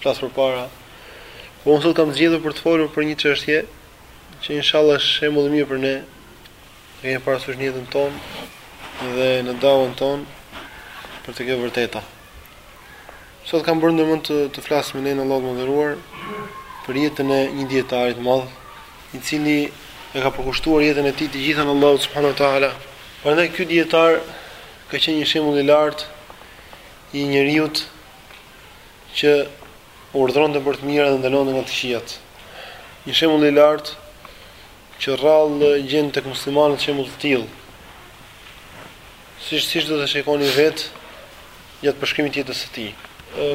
Flasur përpara. Po unë sot kam zgjedhur për të folur për një çështje që inshallah është shembull i mirë për ne. Ne kemi parasysh në jetën tonë dhe në davën tonë për te kjo e vërteta. Sot kam bërë ndërmend të të flas me lejen e Allahut madhëruar për jetën e një dietari të madh, i cili e ka përkushtuar jetën e tij të gjithën Allahut subhanahu wa taala. Prandaj ky dietar ka qenë një shembull i lartë i njeriu që urdhëronte për të mira dhe ndalonte nga të këqijat. Një shembull i lartë që rrallë gjen tek muslimanët shembull të tillë. Siç siç do të shikoni vet gjatë përshkrimit të jetës së tij.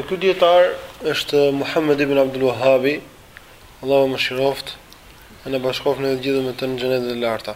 Ky dietar është Muhammed ibn Abdul Wahhab, Allahu e mëshiroftë, e na bashkoftë ne të gjithë me të në xhenetet e larta.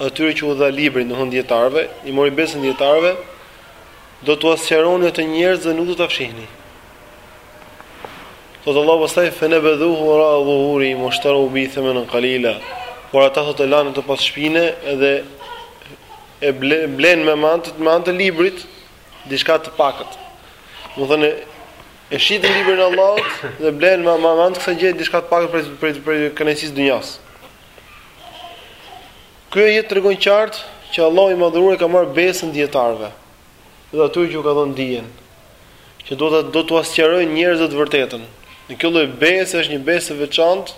atyre që u dha librin, domthon dijetarëve, i mori besën dijetarëve, do t'ua sqaroni atë njerëzve dhe nuk do ta fshihni. Thot Allahu pastaj fe ne bedhuhu ra dhuhurihim ueshterau bihi themenen kalila Por ata thot e lanë atë pas shpine edhe blenë me anë të me anë të librit diçka të pakët Me thënë e shitën librin e Allahut dhe blenë me anë të kësaj një diçka të pakët për, për, për, për kënaqësi dynjaje Ky ajet tregon qartë që Allahu i madhëruar i ka marrë besën dijetarëve dhe atyre që u ka dhënë dijen që do të do t'ua sqarojnë njerëzve të vërtetën. Dhe kjo lloj besë është një besë e veçantë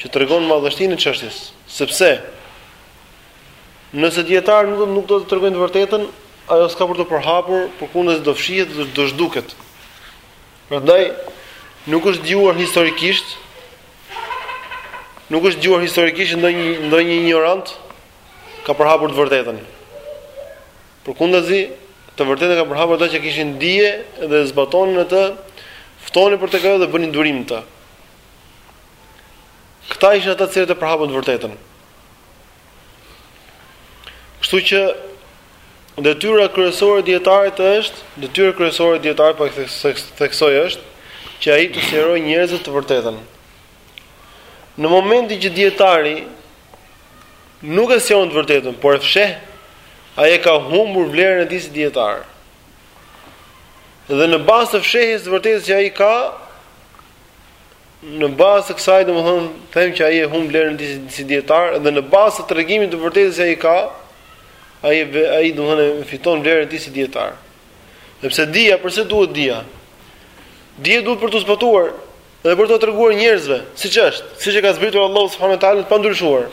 që tregon madhështinë e çështjes, sepse nëse dietarët nuk do nuk do të tregojnë të vërtetën, ajo s'ka për t'u përhapur, përkundrazi do fshihet dhe do zhduket. Prandaj nuk është dëgjuar historikisht nuk është dëgjuar historikisht ndonjë ndonjë injorant ka përhapur të vërtetën. Përkundazi, të vërtetën e kanë përhapur ata që kishin dije dhe zbatonin atë, ftonin për tek ajo dhe bënin durim në të. Këta ishin ata të cilët e përhapën të vërtetën. Kështu që detyra kryesore e dietarit është, detyra kryesore e dietarit po theksoj është që ai t'u sqarojë njerëzve të vërtetën. Në momentin që dietari nuk e sqaron të vërtetën, por e fsheh, ai e ka humbur vlerën e tij si dietar. Dhe në bazë të fshehjes së vërtetës që ai ka, Në bazë të kësaj, domethënë, them që ai e humb vlerën e tij si dietar dhe në bazë të tregimit të vërtetës që ai ka, ai ai domethënë fiton vlerën e tij si dietar. Sepse dija, përse duhet dija? Dija duhet për të zbatuar dhe për t'ua treguar njerëzve, siç është, siç e ka zbritur Allahu subhanahu wa taala të pandryshuar.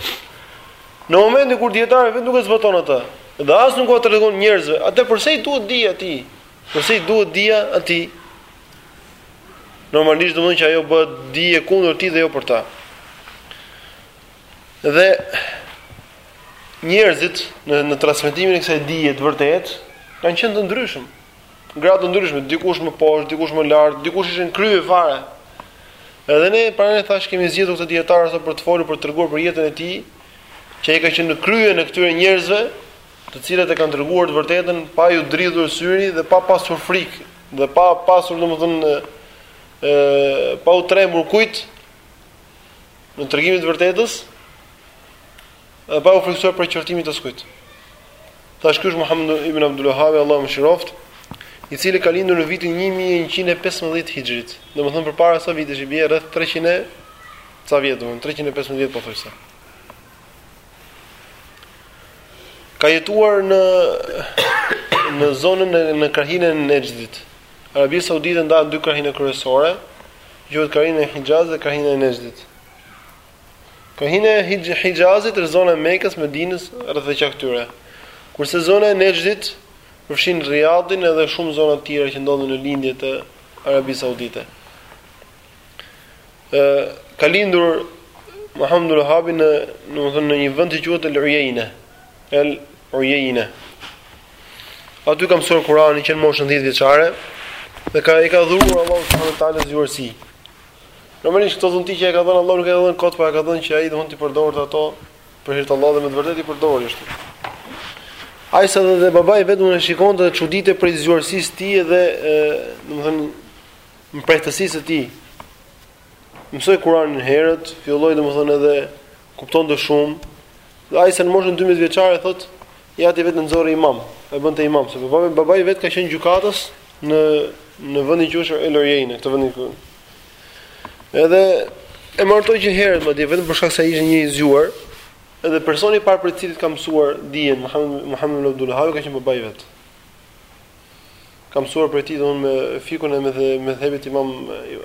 Në momentin kur dietari vetë nuk e zbaton atë, dhe as nuk ua tregon njerëzve atë, përse i duhet dija atij? Përse i duhet dija atij? Normalisht domethënë që ajo bëhet dije kundër tij dhe jo për të. Dhe njerëzit në në transmetimin e kësaj dije të vërtetë kanë qenë të ndryshëm. Gradë të ndryshme, dikush më poshtë, dikush më lart, dikush ishte në krye fare. Edhe ne pra ne tash kemi zgjedhur këtë dijetar sot për të folur për të treguar për jetën e tij, që ai ka qenë në krye të këtyre njerëzve, të cilët e kanë treguar të vërtetën pa iu dridhur syri dhe pa pasur frikë dhe pa pasur domethënë ë pa u trembur askujt në tregimin e të vërtetës dhe pa u frikësuar prej qortimit të askujt. Tash ky është Muhammed ibn Abdul Wahhab, Allahu e mëshiroftë, i cili ka lindur në vitin 1115 hixhri, domethënë përpara sa vitesh i bie rreth 300 e ca vjet, domethënë 315 pothuajse. Ka jetuar në në zonën e në krahinën e Nexhdit. Arabia Saudite ndahet në dy krahina kryesore, quhet krahina e Hixhazit dhe krahina e Nexhdit. Krahina e Hixhazit është zona e Mekës, Medinës rreth e qark tyre. Kurse zona e Nexhdit përfshin Rijadin edhe shumë zona të tjera që ndodhen në lindje të Arabisë Saudite. ë ka lindur Muhammed ibn Abdul Wahhabi në, domethënë në një vend që quhet El-Uyeyne. El-Uyeyne. Aty ka mësuar Kur'anin që në moshën 10 vjeçare dhe ka i ka dhuruar Allahu subhanahu wa taala zgjuarsi. Normalisht këto dhunti që ia ka dhënë Allahu nuk ia ka dhënë kot, por ia ka dhënë që ai domethënë t'i përdorte ato për hir të Allahut dhe me të vërtetë i përdori ashtu. Aq sa dhe, dhe babai i vet e shikonte dhe çuditej prej zgjuarsisë së tij dhe, domethënë mprehtësisë së tij mësoi Kur'anin herët, filloi domethënë edhe kuptonte shumë. Dhe aq sa në moshën 12 vjeçare thot, i ati i vet e nxori imam, e bënte imam, sepse babai babai i vet ka qenë gjykatës në në vendin që është El-Uyeyne, këtë vendin këtu. Edhe e martoi që herët madje vetëm për shkak se ishte një i zgjuar, edhe personi i parë prej të cilit ka mësuar dijen Muhammed Muhammed ibn Abdul Wahhab ka qenë babai i vet. Ka mësuar prej tij domethënë fikhun e medh medhhebit imam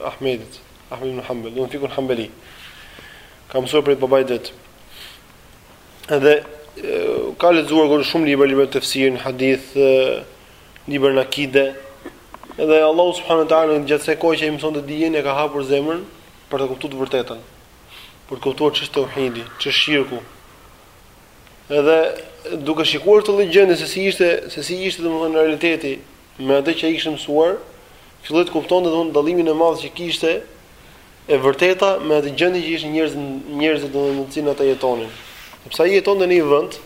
Ahmedit, Ahmed ibn Hanbel, domethënë fikhun Hanbeli. Ka mësuar prej babait vet. Edhe ka lexuar goxha shumë libra, libra tefsiri, hadith, libra në akide, edhe Allah subhanehu teala në gjithë atë kohë që ai mësonte dijen e ka hapur zemrën për të kuptu të vërtetën, për të kuptu ç'është teuhidi, ç'është shirku, Edhe duke shikuar këtë lloj gjendje se si ishte, se si ishte domethënë realiteti me atë që ai kishte mësuar, filloi të kuptonte domethënë dallimin e madh që kishte e vërteta me atë gjendje që ishin njerëzit njerëzit domethënë në cilën ata jetonin. Sepse ai jetonte në një vend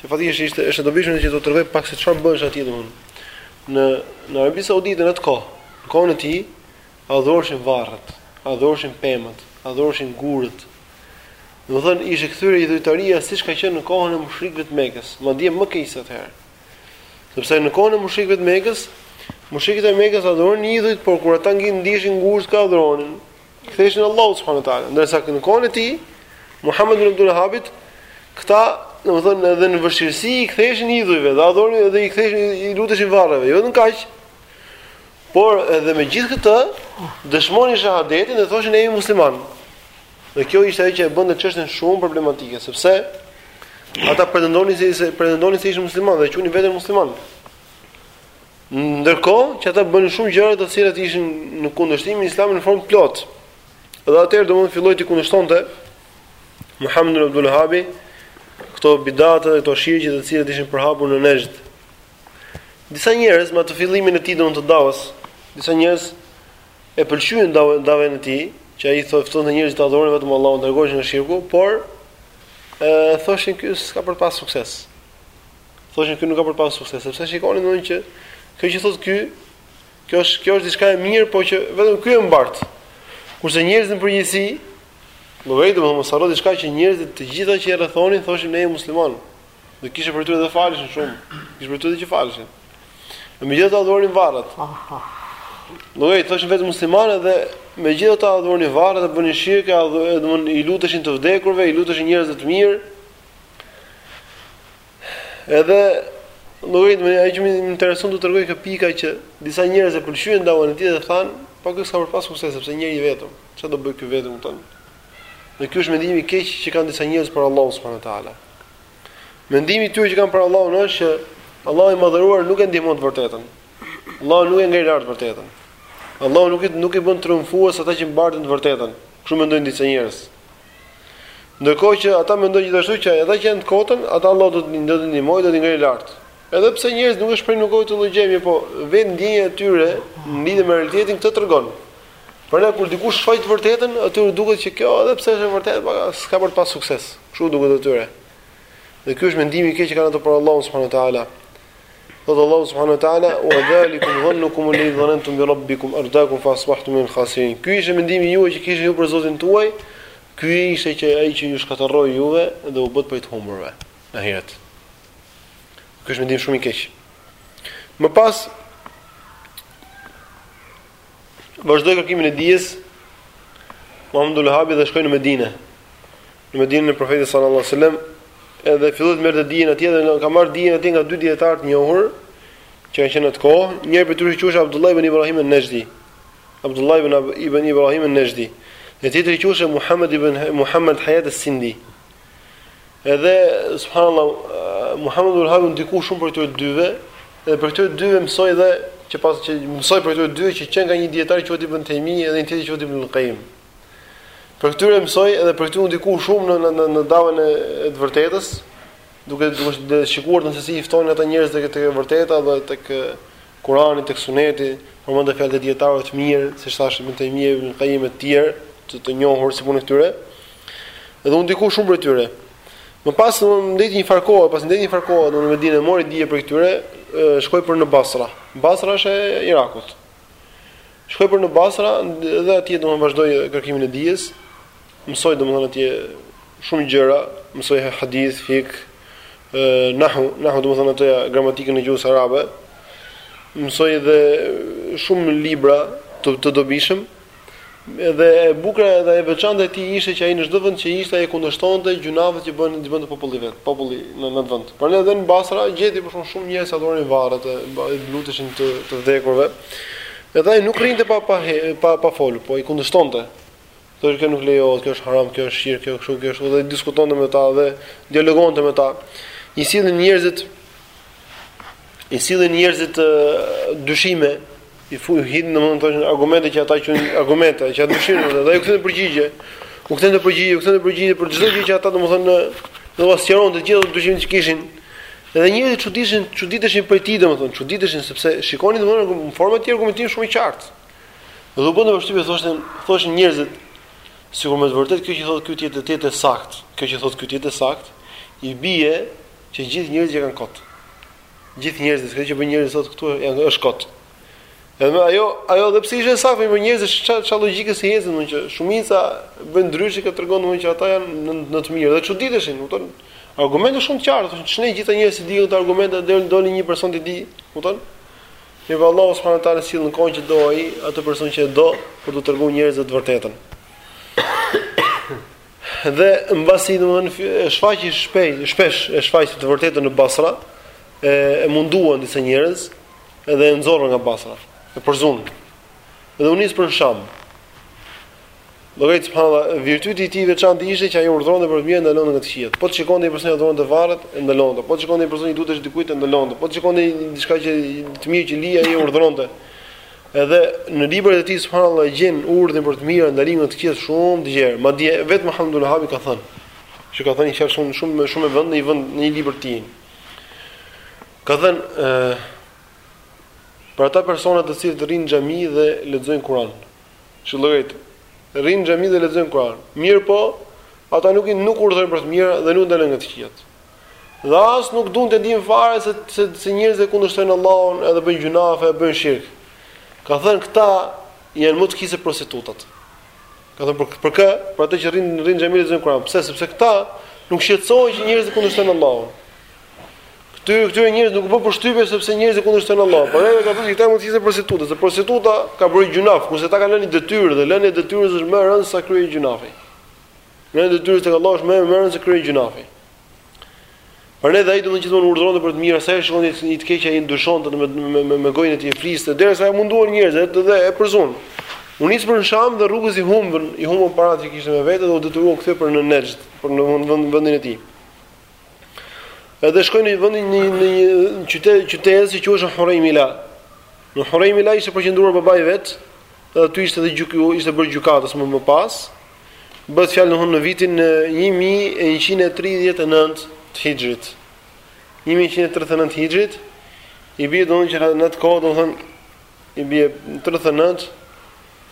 që faktikisht ishte është e dobishme që të tregoj pak se çfarë bëhesh atje domethënë. Në në Arabinë Saudite në atë kohë, në kohën e tij, adhuroshin varret, adhuroshin pemët, adhuroshin gurët, Domethënë ishte kthyer idhujtaria siç ka qenë në kohën e mushrikëve të Mekës, madje më keq se atëherë. Sepse në kohën e mushrikëve të Mekës, mushrikët e Mekës adhuronin idhujt, por kur ata nginë ndiheshin ngushtë e adhuronin, i ktheheshin Allahut subhanahu wa taala. Ndërsa në kohën e tij, Muhammed ibn Abdul Wahhabit, këta, domethënë edhe në vështirësi i ktheheshin idhujve dhe adhuronin edhe i ktheheshin i luteshin varreve, jo vetëm kaq, Por edhe me gjithë këtë dëshmonin shahadetin dhe thoshin ne jemi muslimanë. Dhe kjo ishte ajo që e bënte çështjen shumë problematike, sepse ata pretendonin se si, pretendonin se ishin muslimanë dhe quanin veten muslimanë. Ndërkohë që ata bënin shumë gjëra të cilat ishin në kundërshtim me Islamin në formë plot. Dhe atëherë domethënë filloi t'i kundërshtonte Muhammed ibn Abdul Wahhab këto bidate dhe këto shirqe të cilat ishin përhapur në Nejd. Disa njerëz në atë fillimin e tij domethënë të Davës, disa njerëz E pëlqyen davën e tij, që ai po ftonte njerëzit të adhuronin vetëm Allahun, të largoheshin nga shirku, por thoshin ky s'ka për të pas sukses. Thoshin ky nuk ka për të pas sukses, sepse shikonin domethënë që kjo që thotë ky, kjo është kjo është diçka e mirë, por që vetëm ky e mbart. Kurse njerëzit në përgjithësi, llogarit domethënë mos harro diçka që njerëzit të gjitha që e rrethonin thoshin ne jemi muslimanë. Do kishte prej tyre të faleshin shumë. Kishte prej tyre që faleshin. Megjithatë adhuronin varret. Do i thoshin vetes muslimanë dhe megjithatë adhuronin varret dhe bënin shirk, domthonë i luteshin të vdekurve, i luteshin njerëzve të mirë. Edhe domethënë ajo që më intereson të tregoj kjo pika që disa njerëz e pëlqyen dawën e tij dhe thanë, po kjo s'ka për pas sukses, sepse njeri i vetëm, çfarë do bëj ky vetëm, thonë. Dhe ky është mendimi i keq që kanë disa njerëz për Allahun subhanahu wa taala. Mendimi i tyre që kanë për Allahun është që Allahu i madhëruar nuk e ndihmon të vërtetën. Allahu nuk e ngri lart të vërtetën. Allahu nuk i nuk i bën triumfues ata që mbartin të vërtetën. Kështu mendojnë disa njerëz. Ndërkohë që ata mendojnë gjithashtu që ata që janë në të kotën, ata Allahu do t'i do t'i ndihmojë, do t'i ngrejë lart. Edhe pse njerëzit nuk e shprehin me gojë këtë lloj mendimi, po vetë ndjenja e tyre në lidhje me realitetin këtë tregon. Prandaj kur dikush shfaq të vërtetën, atyre u duket që kjo edhe pse është e vërtetë, por s'ka për të pas sukses. Kështu u duket atyre. Dhe ky është mendimi i keq që kanë ato për Allahun subhanuhu teala. Thotë Allahu subhanahu wa taala wa dhalikum dhannukum li dhanantum bi rabbikum ardakum fa asbahtum min khasirin. Ky ishte mendimi juaj që kishit ju për Zotin tuaj. Ky ishte që ai që ju shkatërroi juve dhe u bët prej të humburve. Në ahiret. Ky është mendim shumë i keq. Më pas vazhdoi kërkimin e dijes Muhamed Abdul Wahabi dhe shkoi në Medinë. Në Medinën e Profetit sallallahu alajhi wasallam edhe filloi të merrte dijen atje dhe ka marrë dijen atje nga dy dijetarë të njohur që kanë qenë në atë kohë, njëri prej tyre quhej Abdullah ibn Ibrahim an-Najdi. Abdullah ibn ibn Ibrahim an-Najdi. Dhe tjetri quhej Muhammed ibn Muhammed Hayat as-Sindi. Edhe subhanallahu Muhamedi Abdul Wahabi u ndiku shumë prej këtyre të dyve, dhe prej këtyre dyve mësoi dhe që pas që mësoi prej këtyre dyve që qenka një dijetar që quhet Ibn Taymije dhe një tjetër që quhet Ibn Qayyim. Prej këtyre mësoi edhe prej këtyre u ndiku shumë në në në davën e të vërtetës, duke duke shikuar se si i ftojnë ata njerëzit tek e vërteta dhe tek Kur'ani tek Suneti, përmendin fjalët e dijetarëve të mirë, siç thashë Ibn Taymije, Ibn Qayyim e të tjerë, të të njohur si punë e këtyre. Dhe u ndiku shumë prej tyre. Më pas ndejti një farë kohë, pasi ndejti një farë kohë, në Medinë mori dije prej këtyre, shkoi për në Basra. Basra është e Irakut. Shkoi për në Basra dhe atje domethënë vazhdoi kërkimin e dijes. Mësoi domethënë atje shumë gjëra, mësoi hadith, fikh, nahu, nahu domethënë atë gramatikën e gjuhës arabe. Mësoi edhe shumë libra të, të dobishëm. Edhe e bukur edhe e veçantë e tij ishte që ai në çdo vend që ishte ai kundërshtonte gjynahet që bën që bënte populli vend, populli në në vend. Prandaj edhe në Basra gjeti për shembull shumë njerëz adhuronin varret e luteshin të të vdekurve. Edhe ai nuk rrinte pa pa pa, pa fol, po i kundërshtonte. Thoshte kjo nuk lejohet, kjo është haram, kjo është shirk, kjo kështu, kjo ashtu dhe diskutonte me ta dhe dialogonte me ta. I sillin njerëzit i sillin njerëzit dyshime, i fuin hidhin domethënë thoshin argumente që ata quajnë argumente, që janë dyshime edhe ai u kthente përgjigje. U kthente përgjigje, u kthente përgjigje për çdo gjë që ata domethënë do ta sqaronte gjitha dyshimet që kishin. Dhe njerëzit çuditeshin, çuditeshin prej tij domethënë, çuditeshin sepse shikonin domethënë në forma të tjera argumentin shumë i qartë. Dhe u bënë vështirë thoshin, thoshin njerëzit sikur me të vërtetë kjo që thotë ky tjetër të jetë saktë, kjo që thotë ky tjetër saktë, i bie që gjithë njerëzit qenkan kot. Gjithë njerëzit, kjo që bëjnë njerëzit sot këtu janë është kot. Edhe ajo, ajo edhe pse ishte saktë, por njerëzit çfarë çfarë logjike si ecën, domethënë që shumica bën ndryshe kjo tregon domethënë që ata janë në, në të mirë dhe çuditeshin, kupton? Argumente shumë të qarta, thoshin ç'ne gjithë njerëzit s'i dinë këto argumente, deri doli një person t'i dijë, kupton? Mirëpo Allahu subhanahu wa taala sill në kohën që do ai atë person që e do për t'u treguar njerëzve të vërtetën. Dhe mbasi domethënë e shfaqi shpejt, shpesh e shfaqi të vërtetën në Basra, e, e munduan disa njerëz dhe e nxorrën nga Basra, e përzun. Dhe u nis për në Sham. Llogarit subhanallahu, virtyti i tij i veçantë ishte që ai urdhëronte për të mirë ndalon nga të këqijat. Po të shikonte një person që adhuronte varret, e ndalonte. Po të shikonte një person që lutesh dikujt, e ndalonte. Po të shikonte diçka që të mirë që lihej ai urdhëronte. Edhe në librat e tij subhanallahu gjen urdhrin për të mirë ndalimin nga të këqijat shumë të gjerë. Madje vetë Muhamed Abdulvehabi ka thënë, që ka thënë një fjalë shumë shumë shumë e rëndë në një vend në një libër të tij. Ka thënë për ata persona të cilët rrinë në xhami dhe lexojnë Kur'an. Llogarit. Rrinë në xhami dhe lexojnë Kur'an. Mirëpo, ata nuk i nuk urdhërojnë për të mira dhe nuk ndalojnë nga të këqijat. Dhe as nuk duan të dinë fare se se, se njerëzit e kundërshtojnë Allahun edhe bëjnë gjunafe, bëjnë shirk. Ka thënë këta janë më të këqij se prostitutat. Ka thënë për, për kë? Për ata që rrinë rrinë në xhami dhe lexojnë Kur'an. Pse? Sepse këta nuk shqetësohen që njerëzit e kundërshtojnë Allahun. Këtyre këtyre njerëzve nuk u bën përshtypje se pse njerëzit kundërshtojnë Allahun. Por edhe ka thënë se këta më të këqij se prostituta, se prostituta ka bërë gjunaf, kurse këta kanë lënë detyrë dhe lënia e detyrës është më e rëndë se kryerja e gjunafit. Lënia e detyrës tek Allahu është më e rëndë se kryerja e gjunafit. Por edhe ai domethënë gjithmonë urdhëronte për të mirë, sa e shikonte një të keqe e ndryshonte me me me, me gojën e tij fliste, derisa e munduan njerëzit dhe e përzun. U nis për në Sham dhe rrugës i humbën, i humbën paratë që kishte me vete dhe u detyrua u kthye për në Nejd, për në vendin e tij. Edhe shkoi në vendin në një, një qytet qytet që quhej Hurejmila. Në Hurejmila ishte përqendruar babai i vet, dhe aty ishte edhe gjyku, ishte bërë gjykatës më më pas. Bëhet fjalë në në vitin 1139 të Hijrit. 1139 Hijrit i bie domethënë që në atë kohë domethënë i bie 39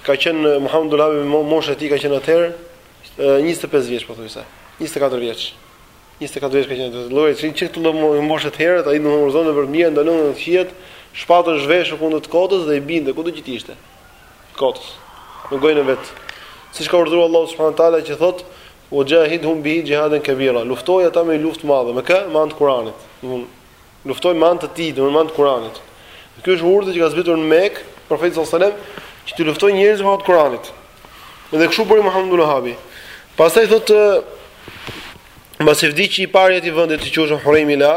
ka qenë Muhamed Abdulvehabi mosha e tij ka qenë atëherë 25 vjeç pothuajse, 24 vjeç. Njëzet e katër vjeç ka qenë atë lloj, që në këtë lloj moshe të herët, ai domethënë urdhëronte për mirë, ndalonte nga të këqijat, shpatën zhveshur kundër të kotës dhe i binte kudo që të ishte. Kotës. Me gojën e vet. Siç ka urdhëruar Allahu subhanahu wa taala që thotë Wa jahidhum bihi jihadan kabira. Luftoji ata me luftë të madhe, me kë? Me anë të Kuranit. Domthon Luftoi me anë të tij, domethënë me anë të Kuranit. Dhe ky është urdhër që ka zbritur në Mekë, profetit sallallahu alajhi wasallam, që të luftojë njerëzit me anë të Kuranit. Dhe kështu bëri Muhamedi ibn Wahhabi. Pastaj thotë mbasi vdiq i pari i atij vendi që quhej Hurejmila,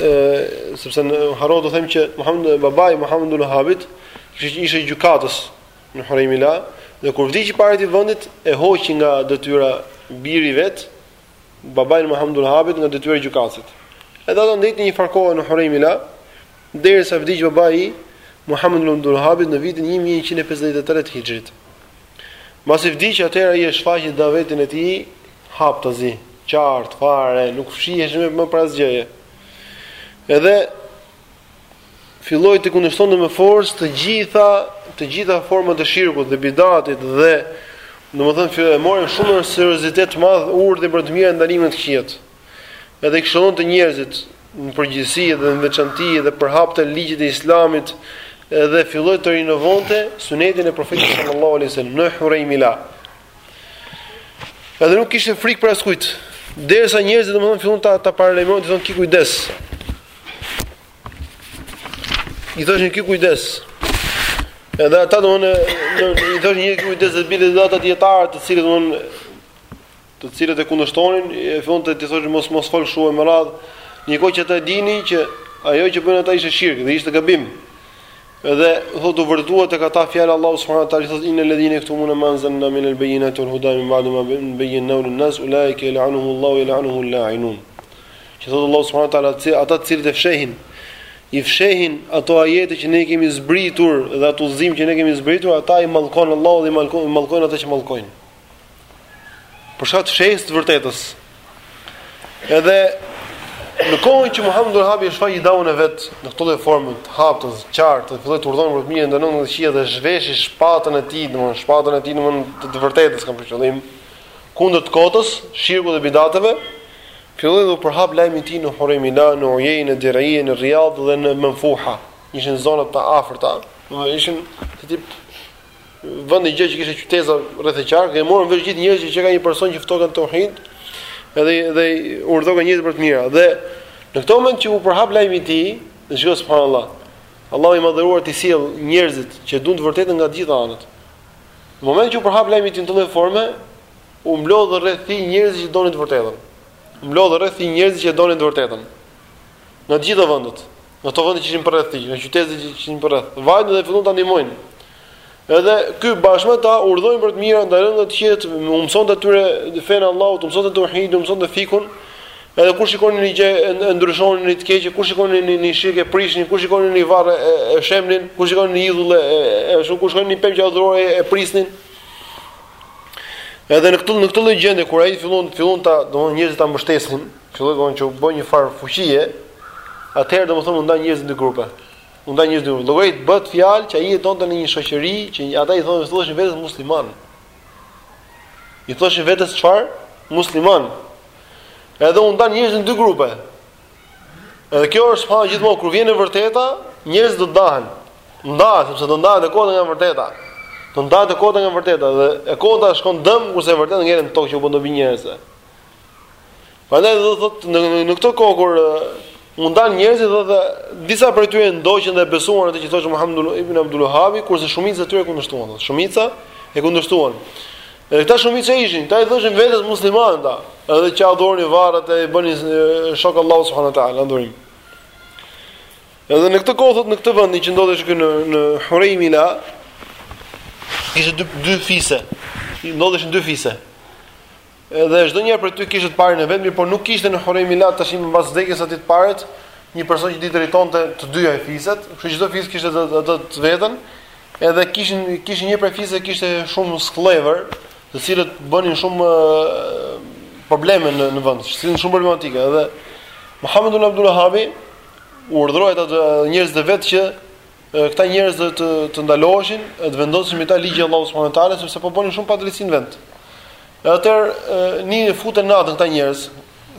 ë sepse harrova të them që Muhamedi babai Muhamedi ibn Wahhabit kishte ishte gjykatës në Hurejmila dhe kur vdiq i pari i vendit e hoqi nga detyra biri vet babain e Muhamedul Wahhabit nga detyra e gjykatësit. Edhe ata ndejtën një farë kohe në Hurejmila, derisa vdiq babai i Muhamedit ibn Abdul Wahhabit në vitin 1153 të Hixhrit. Mbasi vdiq, atëherë ai e shfaqi davetin e tij haptazi, qartë, fare, nuk fshihej më, për asgjë. Edhe filloi të kundërshtonte me forcë të gjitha të gjitha format e shirkut dhe bidatit dhe domethënë filloi të marrë me shumë seriozitet të madh urdhrin për të mirë ndalimin e të keqes. Edhe i këshillonte njerëzit në përgjithësi dhe në veçanti dhe përhapte ligjet e Islamit dhe filloi të rinovonte sunetin e profetit sallallahu alaihi wasallam në Huraymila. Edhe nuk kishte frikë prej askujt. Derisa njerëzit domethënë filluan ta ta paralajmërojnë, thonë ki kujdes. I thoshin ki kujdes. Edhe ata domethënë i thoshin ki kujdes të bile dhe ata dietarë të cilët domethënë të cilët e kundërshtonin, e filluan të t'i thoshin mos mos fol shumë me radhë. Ndërkohë që ata e dinin që ajo që bënin ata ishte shirk dhe ishte gabim. Edhe thotë u vërtetua tek ata fjala e Allahut subhanahu wa taala thotë inel ladhina yaktumuna ma anzalna min al bayyinati wal huda min ba'di ma bayyannahu lin nas ulaika yal'anuhum Allahu wa yal'anuhum al la'inun. Që thotë Allahu subhanahu wa taala se ata të cilët e fshehin, i fshehin ato ajete që ne kemi zbritur dhe ato udhëzime që ne kemi zbritur, ata i mallkon Allahu dhe i mallkon i mallkojnë ata që mallkojnë. Për shkak të fshehjes të vërtetës. Edhe në kohën që Muhammed Wahhabi e shfaqi dauan e vet në këtë lloj forme të haptë, të qartë, të filloi të urdhërojë për mirë ndalojë nga të këqijat dhe zhveshi shpatën e tij, domthonë shpatën e tij në të, të vërtetës kam për qëllim kundër të kotës, shirkut dhe bidateve, Filloi dhe u përhap lajmi i tij në Hurejmila, në Ujejne, në Dir'ije, në Riadh dhe në Menfuha. Ishin zona të afërta, domethënë ishin të tip vendi gjë që kishte qyteza rreth e qark dhe morën vesh gjithë njerëzit që ka një person që ftoka në tauhid edhe dhe urdhëroka njerëzit për të mira dhe në këtë moment që u përhap lajmi i tij dhe shiko subhanallahu Allahu i madhëruar t'i sjell njerëzit që duan të vërtetën nga të gjitha anët. Në momentin që u përhap lajmi i tij në këtë formë, U mblodhën rreth tij njerëzit që donin të vërtetën. U mblodhën rreth tij njerëzit që donin të vërtetën, në të gjitha vendet, në ato vende që ishin përreth tij, në qytetet që ishin përreth, vajtën dhe filluan ta ndihmojnë. Edhe ky bashkë me ta urdhëronin për të mira, ndalonin nga të këqijat, u mësonte atyre fenë e Allahut, u mësonte tauhidin, u mësonte fikun. Edhe kur shikonin një gjë e ndryshonin, një të keqe, kur shikonin një shirk e prishnin, kur shikonin një varr e shembnin, kur shikonin një idhull e shembnin, kur shikonin një pemë që adhurohej e prisnin. Edhe në këtë në këtë lloj gjendje kur ai fillon fillon ta, domthonë njerëzit ta mbështesin, filloi domthonë që u bë një farë fuqie, atëherë domthonë u ndanë njerëzit në grupe. U ndanë njerëzit në grupe. Llogarit bëhet fjalë që ai jetonte në një shoqëri që ata i thonë thoshin vetes musliman. I thoshin vetes çfarë? Musliman. Edhe u ndanë njerëzit në dy grupe. Edhe kjo është pra gjithmonë kur vjen e vërteta, njerëzit do të ndahen. Ndahen sepse do ndahen e kota nga e vërteta. Do ndahen e kota nga e vërteta dhe e kota shkon dëm kurse e vërteta ngel në tokë që u bën dobi njerëzve. Prandaj domethënë në në këtë kohë kur u ndanë njerëzit dhe disa prej tyre ndoqën dhe besuan atë që thoshte Muhamedi ibn Abdul Wahhab, kurse shumica e tyre kundërshtuan. Shumica e kundërshtuan. Edhe këta shumica ishin, këta i thoshin vetes muslimanë këta, edhe që adhuronin varret e bënin shok Allahut subhanahu wa taala në adhurim. Edhe në këtë kohë në këtë vend që ndodhej këtu në në Hurejmila, kishte dy dy fise. Ndodheshin dy fise. Edhe çdo njëri prej tyre kishte të parin e vet, por nuk kishte në Hurejmila tashmë pas vdekjes së atij të parit, një person që t'i drejtonte të dyja fiset, kështu që çdo fis kishte atë të vetën. Edhe kishin kishin një prej fiseve kishte shumë skllevër, të cilët bënin shumë probleme në në vend, ishin shumë problematikë edhe Muhammed ibn Abdul Wahhab urdhëroi ata njerëzit e vet që këta njerëz të të, të ndaloheshin e të vendosej me ta ligji i Allahut subhanuhu teala sepse po bënin shumë padrejtësi në vend. Atëherë i futen natën këta njerëz,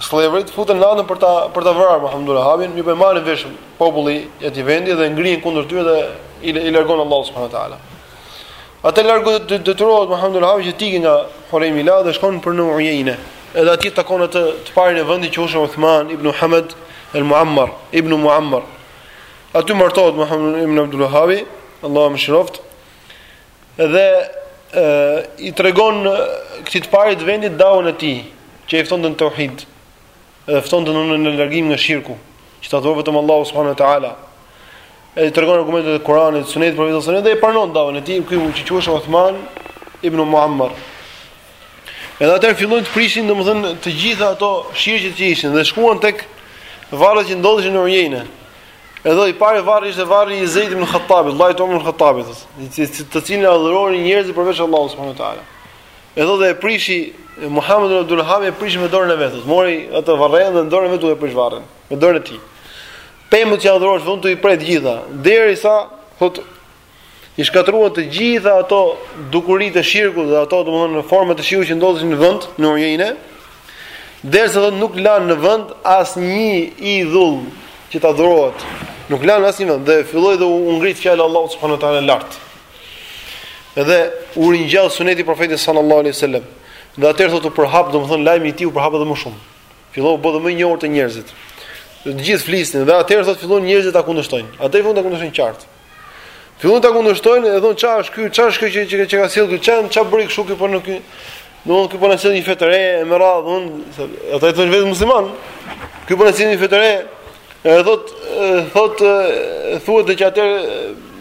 Skllevërit futen natën për ta për ta vrarë Muhamed Abdul Wahhabin, mirëpo marrin vesh populli i atij vendi dhe ngrihen kundër tyre dhe i, i largon Allahu subhanahu wa taala. Atëherë largo detyrohet Muhamed Abdul Wahhabi që të iki nga Hurejmila dhe shkon për në Ujejne. Edhe atje takon atë të parin e vendit që është Uthman ibn Hamad el Muammar, ibn Muammar. Aty martohet Muhammed ibn Abdul Wahhabi, Allahu e mëshiroftë. Dhe i tregon këtij të parit të vendit davën e tij, që i ftonte në tauhid, dhe ftonte në në largim nga shirku, që ta adhurojë vetëm Allahu subhanahu wa taala. Edhe i tregon argumentet e Kuranit, Sunetit të profetit sallallahu alaihi wasallam dhe e pranon davën e tij, ky që quhet Uthman ibn Muammar. Edhe atëherë fillojnë të prishin domethënë të gjitha ato shirqet që ishin dhe shkuan tek varret që ndodheshin në Ujejne. Edhe i pari varri ishte varri i Zeid ibn Khattabit, vllait të Omar ibn Khattabit, i cili të cilin adhuronin njerëzit përveç Allahut subhanahu wa taala. Edhe e e prishi Muhammed ibn Abdul Wahhab e prishi me dorën e vet, mori atë varren dhe me dorën e vet e prishi varren, me dorën e tij. Pemët që adhuroheshin i preu të gjitha, derisa thotë i shkatruan të gjitha ato dukuri të shirkut dhe ato domethënë në forma të shirkut që ndodheshin në vend në Ujine, derisa thotë nuk lanë në vend asnjë idhull që të adhurohet. Nuk lanë asnjë vend dhe filloi dhe u ngrit fjala Allahu subhanahu wa taala lart. Edhe u ringjall suneti i profetit sallallahu alaihi wasallam. Dhe atëherë thotë u përhap domethënë lajmi i tij u përhap edhe më shumë. Filloi u bë më i njohur te njerëzit. Të gjithë flisnin dhe atëherë thotë filluan njerëzit ta kundërshtojnë. Atëherë filluan ta kundërshtojnë qartë. Filluan ta kundërshtojnë dhe thonë ç'a është ky, ç'a është kjo që që ka sjellë ky çan, ç'a bëri kështu ky po në ky. Domethënë ky po na sjell një fe të re me radhë, thotë ata i thonë vetes musliman. Ky po na sjell një fe të re. Edhe thot thot thuhet se atë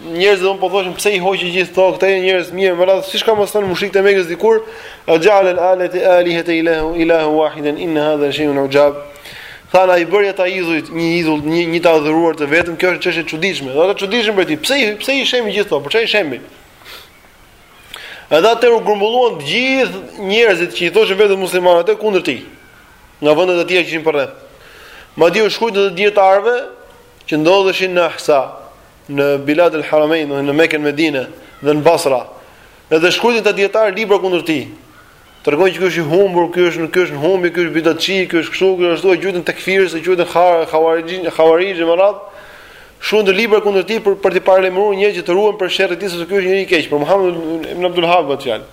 njerëzit do të po thoshin pse i hoqi gjithë to këta janë njerëz mirë me radhë siç kanë pas thënë mushrikët e Mekës dikur ajal al alati alihata ilahu ilahu wahidan in hadha shay'un ujab Thanë a i bëri ata idhujt një idhull, një, një të adhuruar të vetëm, kjo është çështje e çuditshme. Dhe ata çuditeshin për të, pse i pse i shembi gjithë këto? Për çfarë i shembi? Edhe atëherë u grumbulluan të gjithë njerëzit që i thoshin vetes muslimanë kundër tij. Nga vendet e tjera që ishin përreth. Madje u shkruajtën dijetarëve që ndodheshin në Ahsa, në Bilad al-Haramain, në Mekë, në Medinë dhe në Basra. Edhe shkruajtën dijetarët libra kundër tij. Tregojnë që ky është i humbur, ky është ky është në humbje, ky është bidatçi, ky është kështu, ky është ashtu, e quajtën tekfirs, e quajtën hawarixh, hawarixh me radhë. Shkruajtën libra kundër tij për për t'i paralajmëruar njerëzit që të ruhen prej sherrit të tij, sepse ky është njeri i keq, për Muhammed ibn Abdul Wahhab është fjala.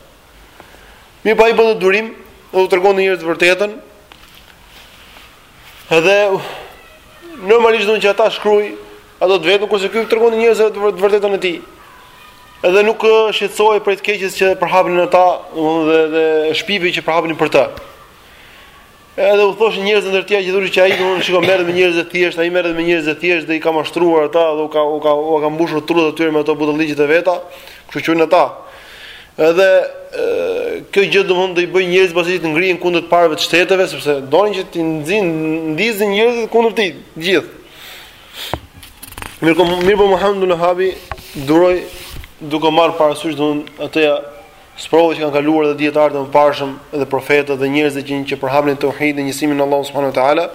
Mirëpo ai bën durim, u tregon njerëzve të vërtetën. Edhe normalisht thotë që ata shkruajnë ato të vetën kurse ky tregon njerëzve të vërtetën e tij. Edhe nuk shqetësohej prej të keqes që përhapnin ata, domethënë dhe dhe shpifje që përhapnin për të. Edhe u thoshin njerëzve ndër të tjera që thoshin që ai domethënë shikon merret me njerëz të thjeshtë, ai merret me njerëz të thjeshtë dhe i ka mashtruar ata dhe u ka u ka u ka mbushur trutë atyre me ato budalliqe të veta, kështu i quajnë ata. Edhe kjo gjë domthon do i bëjë njerëzit pastaj që të ngrihen kundër të parëve të shteteve sepse donin që të nxin ndizin njerëzit kundër tij të gjithë. Mirpo mirpo Muhammed ibn Abdul Wahhabi duroi duke marrë parasysh domthon atëherë sprovat që kanë kaluar edhe dijetarët e mëparshëm edhe profetët dhe njerëzit që që përhapnin tauhidin dhe njësimin e Allahut subhanahu wa taala.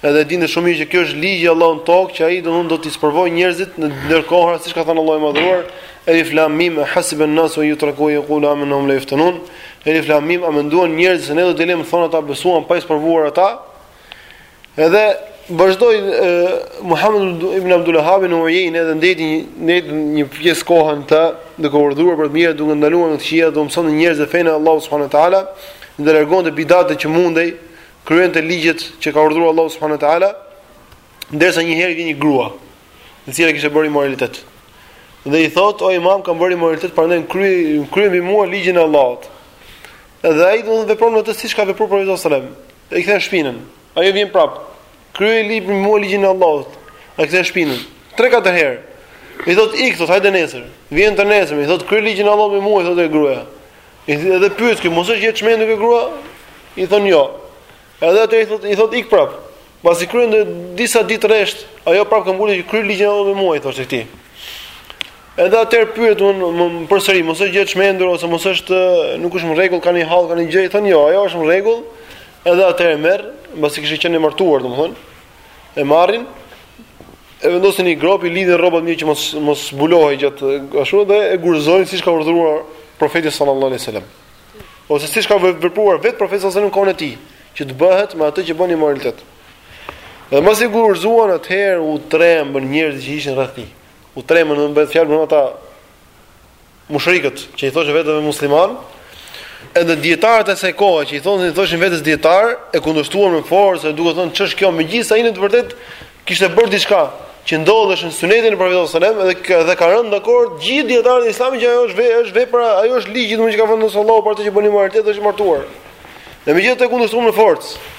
Edhe dinte shumë mirë që kjo është ligji i Allahut në tokë që ai domthon do të sprovojë njerëzit në çdo kohë siç ka thënë Allahu i madhruar Elif lam mim hasiba nas an yutraku an yaqulu amanna wa hum la yuftanun. Elif lam mim a menduan njerëzit se ne do të lejmë të thonë ata besuan pa i sprovuar ata? Edhe vazhdoi Muhammed ibn Abdul Wahhab në Ujejne edhe ndeti një një pjesë kohe aty duke urdhëruar për të mirë duke ndaluar nga të këqija dhe u mësonte njerëzve fenë e Allahut subhanahu wa taala dhe largonte bidatet që mundej kryente ligjet që ka urdhëruar Allahu subhanahu wa taala Ndërsa një herë vjen një grua, e cila kishte bërë imoralitet. Dhe i thotë, "O imam, kam bërë imoralitet, prandaj kryej kryej mbi mua ligjin e Allahut." Dhe ai do të veprojë me të siç ka vepruar profeti sallallahu alajhi wasallam. Ai i kthen shpinën. Ajo vjen prap. Kryej librin mbi mua ligjin e Allahut. Ai i kthen shpinën. Tre katër herë. I thotë, "Ik, thotë, hajde nesër." Vjen të nesërmen, i thotë, "Kryej ligjin e Allahut mbi mua," thotë gruaja. Edhe pyet ky, "Mos është gjë e çmendur kjo grua?" I thonë, "Jo." Edhe atëherë i thotë, i thotë ik prap. Pasi e kthen disa ditë rresht, ajo prap këmbëngul që kryej ligjin e Allahut mbi mua, i thoshte këtij. Edhe atëherë pyet përsëri, mos është gjë e çmendur ose mos është nuk është në rregull, ka ndonjë hall, ka ndonjë gjë, i thonë jo, ajo është në rregull. Edhe atëherë e merr, pasi kishte qenë e martuar, domthonë, e marrin e vendosin në një gropë i lidhin rrobat mirë që mos mos zbulohej gjatë asaj dhe e gurëzojnë siç ka urdhëruar profeti sallallahu alajhi wasallam. Ose siç ka vepruar vetë profeti sallallahu alajhi wasallam në kohën e tij, që të bëhet me atë që bën imoralitet. Dhe mbasi e gurëzuan atëherë u trembën njerëzit që ishin rreth tij. U trembën bëhet fjalë për ata mushrikët që i thoshin vetes musliman, edhe dietarët e asaj kohe që i thonë i thoshin vetes dietar e kundërshtuan me forcë duke thënë ç'është kjo megjithëse ai në të vërtetë kishte bërë diçka që ndodhej në sunetin e profetit sallallahu alajhi wasallam dhe dhe kanë rënë dakord gjithë dietarët e islamit që ajo është vepër është vepër ajo është ligji domethënë që ka vendosur Allahu për atë që bën imoralitet dhe është i martuar dhe megjithatë e kundërshtuan me forcë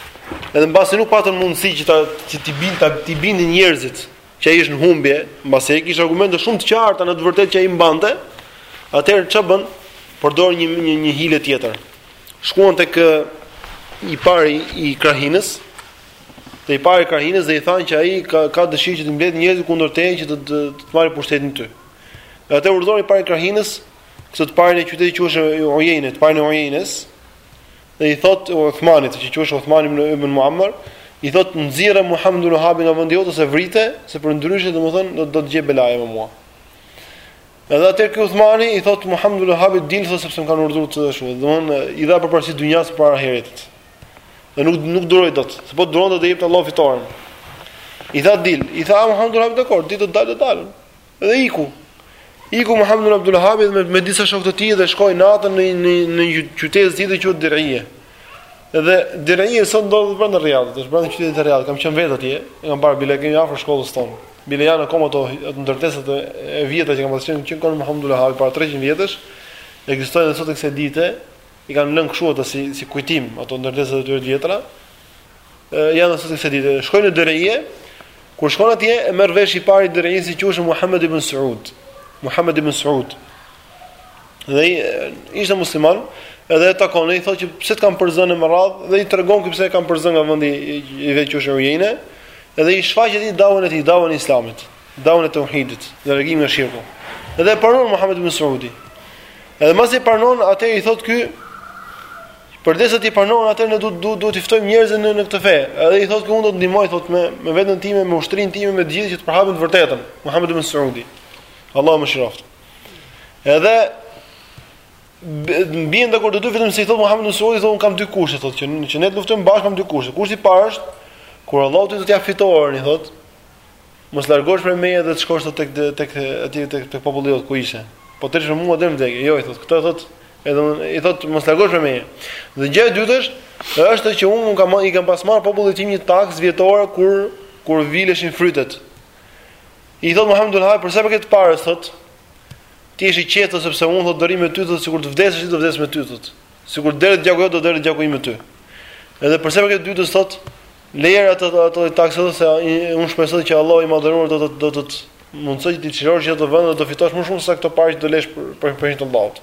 edhe mbasi nuk patën mundësi që ta që t'i bin ta t'i bindin njerëzit që ai është në humbje mbasi ai kishte argumente shumë të qarta në të vërtetë që ai mbante atëherë ç'a bënë përdorën një një një hile tjetër shkuan tek i pari i krahinës Te i pari i krahinës dhe i thanë që ai ka ka dëshirë që të mbledh njerëzit kundër teje që të të, të, të marrë pushtetin ty. Dhe atëherë urdhëroi i pari i krahinës, këtë të parin e qytetit që quhej Ujejne, të parin e Ujejnes, dhe i thot Uthmanit, që quhej Uthman ibn Ibn Muammar, i thot nxirre Muhammed ibn Abdul Wahhabin nga vendi jot ose vrite, se për ndryshe domethën do do të gjej belaje me mua. Edhe atëherë ky Uthmani i thot Muhammed ibn Abdul Wahhabit dil thot sepse më kanë urdhëruar kështu. Domthon i dha përparësi dynjas para ahiretit. Dhe nuk nuk duroi dot. Se po duronte të jepte Allahu fitoren. I tha dil, i tha Muhammed ibn Abdul Wahhab, ditë të dalë të dalën. Dhe iku. Iku Muhammed ibn Abdul Wahhab me, me disa shokë të tij dhe shkoi natën në në në një qytet të tjetër quhet Dirije. Dhe Dirije sot ndodhet brenda Riyadhit, është brenda qytetit të Riyadhit. Kam qenë vetë atje, e kam parë bile kemi afër shkollës tonë. Bile janë akoma ato ndërtesat e vjetra që kanë pas qenë që koha Muhammed ibn Wahhab para 300 vjetësh. Ekzistojnë sot kësaj dite, I kanë lënë kështu ato si si kujtim, ato ndërtesat e tyre të vjetra. Janë sot kësaj dite. Shkoi në Dërije, kur shkon atje e merr vesh i pari Dërijes quhej Muhammed ibn Saud. Muhammed ibn Saud. Dhe ishte musliman, edhe e takon, i thotë që pse të kanë përzënë me radh dhe i tregon që pse e kanë përzënë nga vendi i vet quhej Ujine, edhe i shfaq atij davën e tij, davën e Islamit. Dawën e Tauhidit, largimi nga shirku. Dhe pranon Muhammed ibn Saudi. Edhe mbasi pranon, atëherë i thot ky Përderisa ti pranon atëherë ne duhet duhet duhet të ftojmë njerëzit në në këtë fe. Edhe i thotë unë do të ndihmoj thotë me me veten time, me ushtrinë time, me të gjithë që të përhapim të vërtetën. Muhammed ibn Saudi. Allahu e mëshiroft. Edhe bien dakord të dy vetëm se i thot Muhamed ibn Saudi thotë kam dy kushte thotë që që ne luftojmë bashkë kam dy kushte. Kushti i parë është kur Allahu do të japë fitoren i thot Mos largosh prej meje dhe të shkosh tek tek aty tek tek populli jot ku ishe. Po të rrish me mua deri në vdekje. Jo i thot, këtë thot, edhe i thot mos largosh prej meje. Dhe gjë e dytë është, është që unë kam i kam pas marr popullit tim një taks vjetore kur kur vileshin frytet. I thot Muhamed Abdul Wahhab, për sa i përket të parës thot, ti je i qetë sepse unë thot do rri me ty thot sikur të vdesësh ti do vdes me ty thot. Sikur derdhet gjaku jot do derdhet gjaku im me ty. Edhe për sa i përket të dytës thot, Lëri ato ato taksat se unë shpresoj që Allahu i madhëruar do të do të mundësoj që ti çlirosh ato vende dhe do fitosh më shumë se sa këto pare që do lësh për për, për hir të Allahut.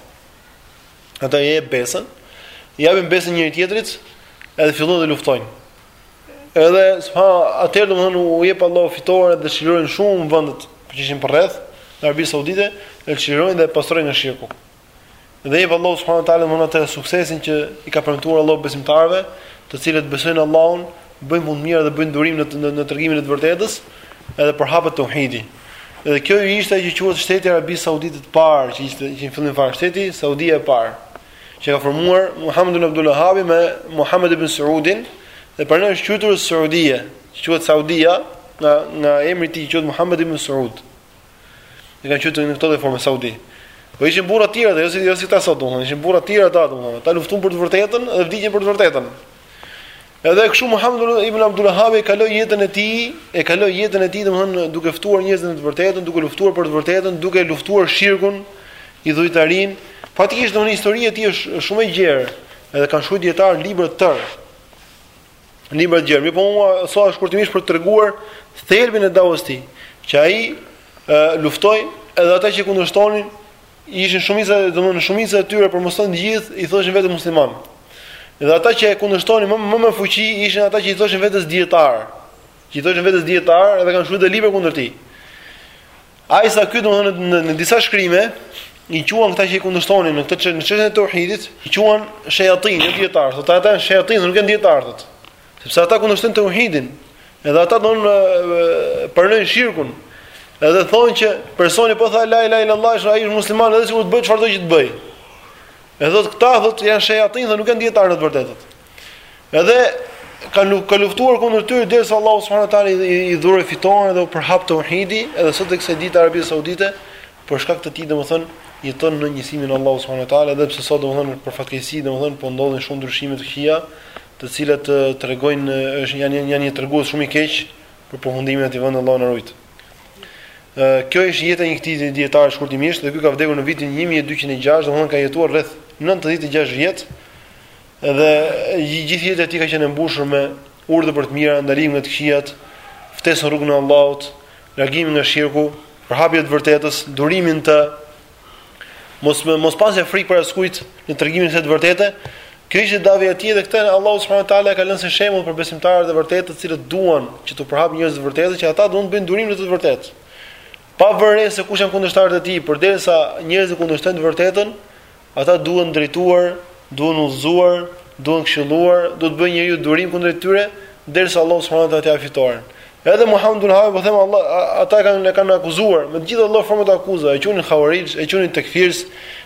Atëherë i jep besën, i japin besën njëri tjetrit, edhe fillojnë të luftojnë. Edhe mbas atëherë domethënë u jep Allahu fitore dhe çlirojnë shumë vendet që ishin përreth në Arabinë Saudite, i çlirojnë dhe pastrojnë nga shirku. Dhe i jep Allahu subhanehu teala domethënë atë suksesin që i ka premtuar Allah besimtarve, të cilët besojnë Allahun, bëjnë punë të mira dhe bëjnë durim në, në, në dërgimin e të vërtetës, edhe përhapet teuhidi. Edhe kjo ishte që quhet shteti i Arabisë Saudite të parë, që ishte që në fillim fare shteti Saudia e parë, që ka formuar Muhammed ibn Abdul Wahhab me Muhammed ibn Saudin, dhe prandaj është quajtur Saudia, që quhet Saudia nga nga emri i tij quhet Muhammed ibn Saud. I kanë qenë në këto të forma, Saudi. Po ishin burra të tjerë, jo si jo si ta sot domthonë, ishin burra të tjerë ata domthonë. Ata luftuan për të vërtetën dhe vdiqën për të vërtetën. Edhe kështu Muhammed ibn Abdul Wahhab e kaloi jetën e tij, e kaloi jetën e tij domthonë duke ftuar njerëz në të vërtetën, duke luftuar për të vërtetën, duke luftuar shirkun, idhujtarinë. Faktikisht domthonë historia e tij është shumë e gjerë, edhe kanë shkruar dijetarë libra të tërë. libra të gjerë. Mirëpo unë sa shkurtimisht për të treguar thelbin e davës tij, që ai luftoi edhe ata që e kundërshtonin ishin shumica, domthonë shumica e tyre për mos të gjithë i thoshin vetes musliman. Dhe ata që e kundërshtonin më më me fuqi ishin ata që i thoshin vetes dijetar. Që i thoshin vetes dijetar edhe kanë shkruar libra kundër tij. Aq sa ky domethënë në, në, në disa shkrime i quan këta që e kundërshtonin në këtë në çështjen e tauhidit, i quan shejatin, jo dijetarë, thotë ata janë shejatin, nuk janë dijetarë thotë. Sepse ata kundërshtojnë tauhidin. Edhe ata don pranojnë shirkun. Edhe thonë që personi po tha la ilaha illallah, është ai musliman edhe sikur të bëjë çfarëdo që të bëjë. Edhe thotë këta thotë janë shejatin dhe nuk janë dijetarë në të vërtetë. Edhe kanë ka luftuar kundër tyre derisa Allahu subhanahu wa taala i, i dhuroi fitoren dhe u përhap tauhidi, edhe sot e kësaj dite Arabia Saudite për shkak të tij domethën jeton në njësimin e Allahut subhanahu wa taala, edhe pse sot domethën për fatkeqësi domethën po ndodhin shumë ndryshime të këqija, të cilat tregojnë është janë janë një tregues shumë i keq për përfundimin e atij vendi Allahu na rujt. Kjo është jeta e e këtij dijetari shkurtimisht dhe ky ka vdekur në vitin 1206, domethënë ka jetuar rreth 96 vjet Dhe gjithë jeta e tij ka qenë e mbushur me urdhër për të mira, ndalim nga të këqijat, ftesë në rrugën e Allahut, largimin nga shirku, përhapje të vërtetës, durimin të mos mos pasje frikë prej askujt në tregimin e kësaj të vërtete. Kjo ishte davja e tij dhe këtë Allahu subhanahu wa taala e ka lënë si shembull për besimtarët e vërtetë, të cilët duan që të përhapin në njerëz të vërtetën, që ata duhet të bëjnë durim në të vërtetë. Pavarësisht se kush janë kundërshtarët e tij, përderisa njerëzit kundërshtojnë të vërtetën, Ata duhen drejtuar, duhen udhëzuar, duhen këshilluar, duhet të bëjë njeriu durim kundrejt tyre, derisa Allahu subhanahu wa taala t'i japë fitoren. Edhe Muhamed Abdul Wahhabi po them Allah, ata e kanë akuzuar me të gjitha lloj format e akuzave, e qunin Khawarij, e qunin tekfirs,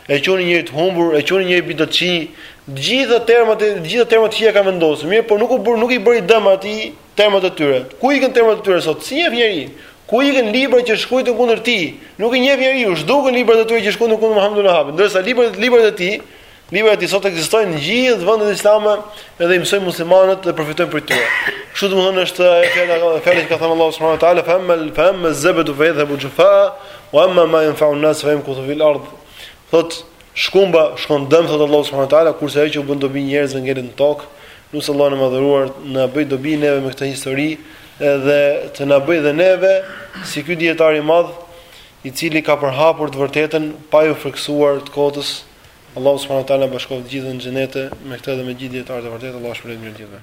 e qunin njeri të humbur, e qunin njeri bidatçi, të gjitha termat, të gjitha termat që ia kanë vendosur. Mirëpo nuk u bë, nuk i bëri dëm atij Termat e tyre. Ku ikën termat e tyre sot? S'i njeh njeri? Ku ikën librat që shkruajtën kundër tij? Nuk i njeh njeri, u zhdukën librat e tyre që shkruajtën kundër Muhamedit ibn Wahhabit. Ndërsa librat librat e tij, librat e tij sot ekzistojnë në gjithë vendet islame dhe i mësojnë muslimanët dhe përfitojnë prej tyre. Kështu domethënë është fjala fjala që ka thënë Allahu subhanahu wa taala, "Fa amma fa amma az-zabadu fa yadhhabu jufa, wa amma ma yanfa'u an-nas fa yamkuthu fil ard." Thotë shkuma shkon dëm thotë Allahu subhanahu wa taala, kurse ajo që u bën dobi njerëzve ngelet në tokë. Lusim Allahun e Madhëruar të na bëjë dobi neve me këtë histori dhe të na bëjë dhe neve si ky dietar i madh i cili ka përhapur të vërtetën pa ju frikësuar të kotës. Allahu subhanahu wa taala bashkoftë të gjithë në xhenete me këtë dhe me gjithë dietarët e vërtetë. Allahu shpërbleftë mirë gjithëve.